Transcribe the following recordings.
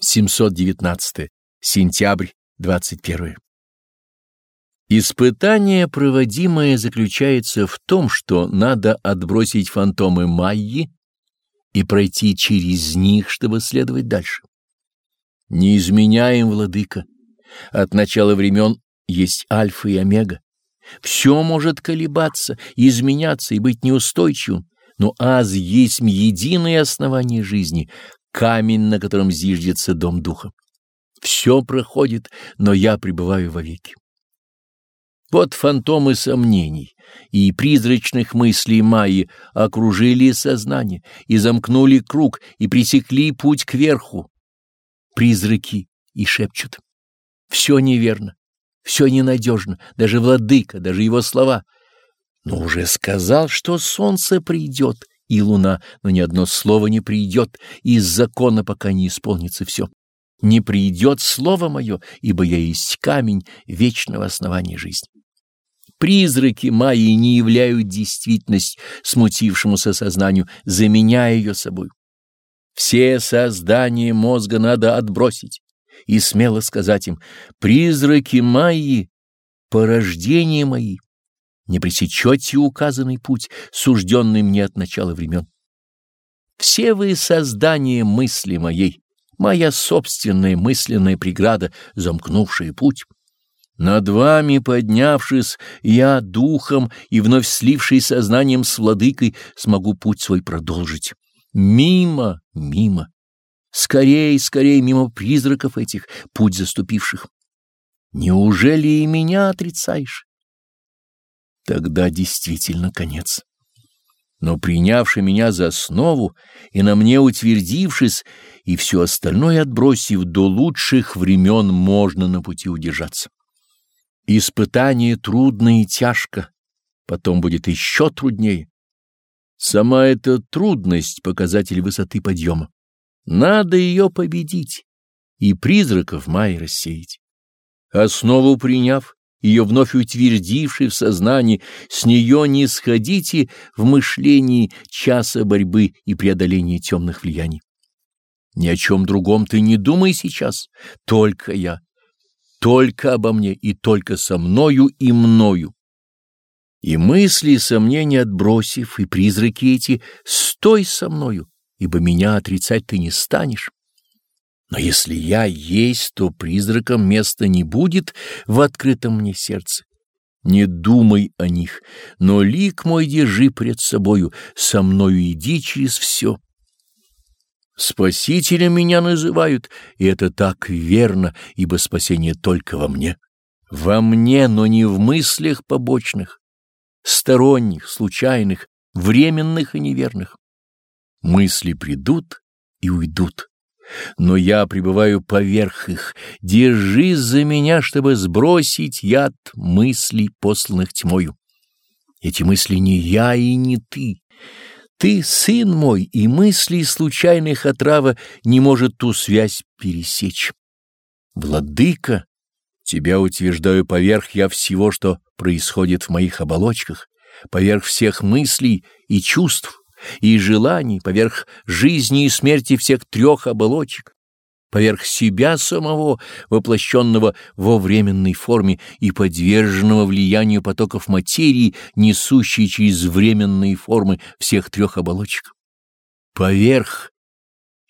719. Сентябрь 21. Испытание, проводимое, заключается в том, что надо отбросить фантомы Майи и пройти через них, чтобы следовать дальше. Не изменяем, владыка. От начала времен есть альфа и омега. Все может колебаться, изменяться и быть неустойчивым, но аз есть единое основание жизни, камень, на котором зиждется дом духа. Все проходит, но я пребываю вовеки. Вот фантомы сомнений и призрачных мыслей Майи окружили сознание и замкнули круг и пресекли путь кверху. Призраки и шепчут. Все неверно, все ненадежно, даже владыка, даже его слова. Но уже сказал, что солнце придет, и луна, но ни одно слово не придет, из закона пока не исполнится все. Не придет слово мое, ибо я есть камень вечного основания жизни. Призраки мои не являют действительность смутившемуся сознанию, заменяя ее собой. Все создания мозга надо отбросить и смело сказать им «Призраки мои, порождения мои, не пресечете указанный путь, сужденный мне от начала времен. Все вы создания мысли моей, моя собственная мысленная преграда, замкнувшая путь. Над вами поднявшись, я духом и вновь сливший сознанием с владыкой смогу путь свой продолжить. Мимо, мимо. Скорей, скорей мимо призраков этих, путь заступивших. Неужели и меня отрицаешь? Тогда действительно конец. Но принявший меня за основу и на мне утвердившись, и все остальное отбросив до лучших времен, можно на пути удержаться. Испытание трудно и тяжко, потом будет еще труднее. Сама эта трудность — показатель высоты подъема. Надо ее победить и призраков май рассеять. Основу приняв, ее вновь утвердивший в сознании, с нее не сходите в мышлении часа борьбы и преодоления темных влияний. Ни о чем другом ты не думай сейчас, только я, только обо мне и только со мною и мною. И мысли и сомнения отбросив, и призраки эти, стой со мною, ибо меня отрицать ты не станешь. Но если я есть, то призракам места не будет в открытом мне сердце. Не думай о них, но лик мой держи пред собою, со мною иди через все. Спасителем меня называют, и это так верно, ибо спасение только во мне. Во мне, но не в мыслях побочных, сторонних, случайных, временных и неверных. Мысли придут и уйдут но я пребываю поверх их. Держись за меня, чтобы сбросить яд мыслей, посланных тьмою. Эти мысли не я и не ты. Ты сын мой, и мысли случайных отрава не может ту связь пересечь. Владыка, тебя утверждаю поверх я всего, что происходит в моих оболочках, поверх всех мыслей и чувств, и желаний, поверх жизни и смерти всех трех оболочек, поверх себя самого, воплощенного во временной форме и подверженного влиянию потоков материи, несущей через временные формы всех трех оболочек. Поверх,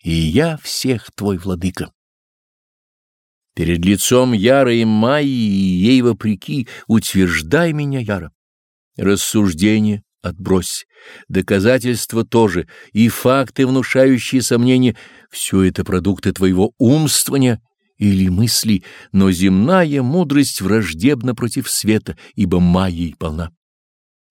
и я всех твой владыка. Перед лицом ярой Майи и ей вопреки утверждай меня яро. Рассуждение, отбрось. Доказательства тоже, и факты, внушающие сомнения, все это продукты твоего умствования или мысли, но земная мудрость враждебна против света, ибо майей полна.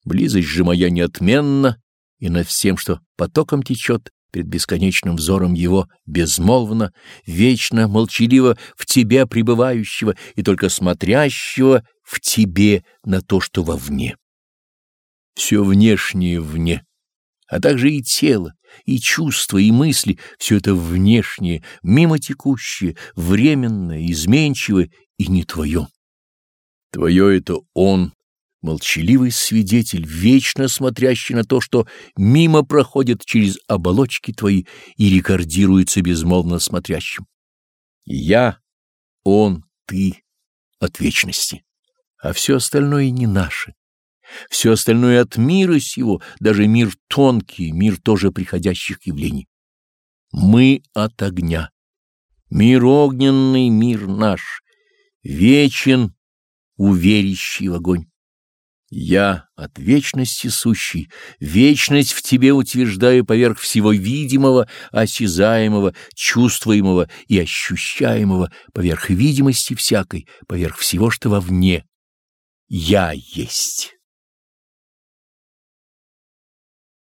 Близость же моя неотменна, и над всем, что потоком течет, перед бесконечным взором его, безмолвно, вечно, молчаливо в тебе пребывающего и только смотрящего в тебе на то, что вовне все внешнее вне, а также и тело, и чувства, и мысли, все это внешнее, мимо текущее, временное, изменчивое и не твое. Твое — это он, молчаливый свидетель, вечно смотрящий на то, что мимо проходит через оболочки твои и рекордируется безмолвно смотрящим. Я, он, ты от вечности, а все остальное не наше. Все остальное от мира сего, даже мир тонкий, мир тоже приходящих явлений. Мы от огня. Мир огненный, мир наш, вечен, уверящий в огонь. Я от вечности сущий, вечность в тебе утверждаю поверх всего видимого, осязаемого, чувствуемого и ощущаемого, поверх видимости всякой, поверх всего, что вовне. Я есть.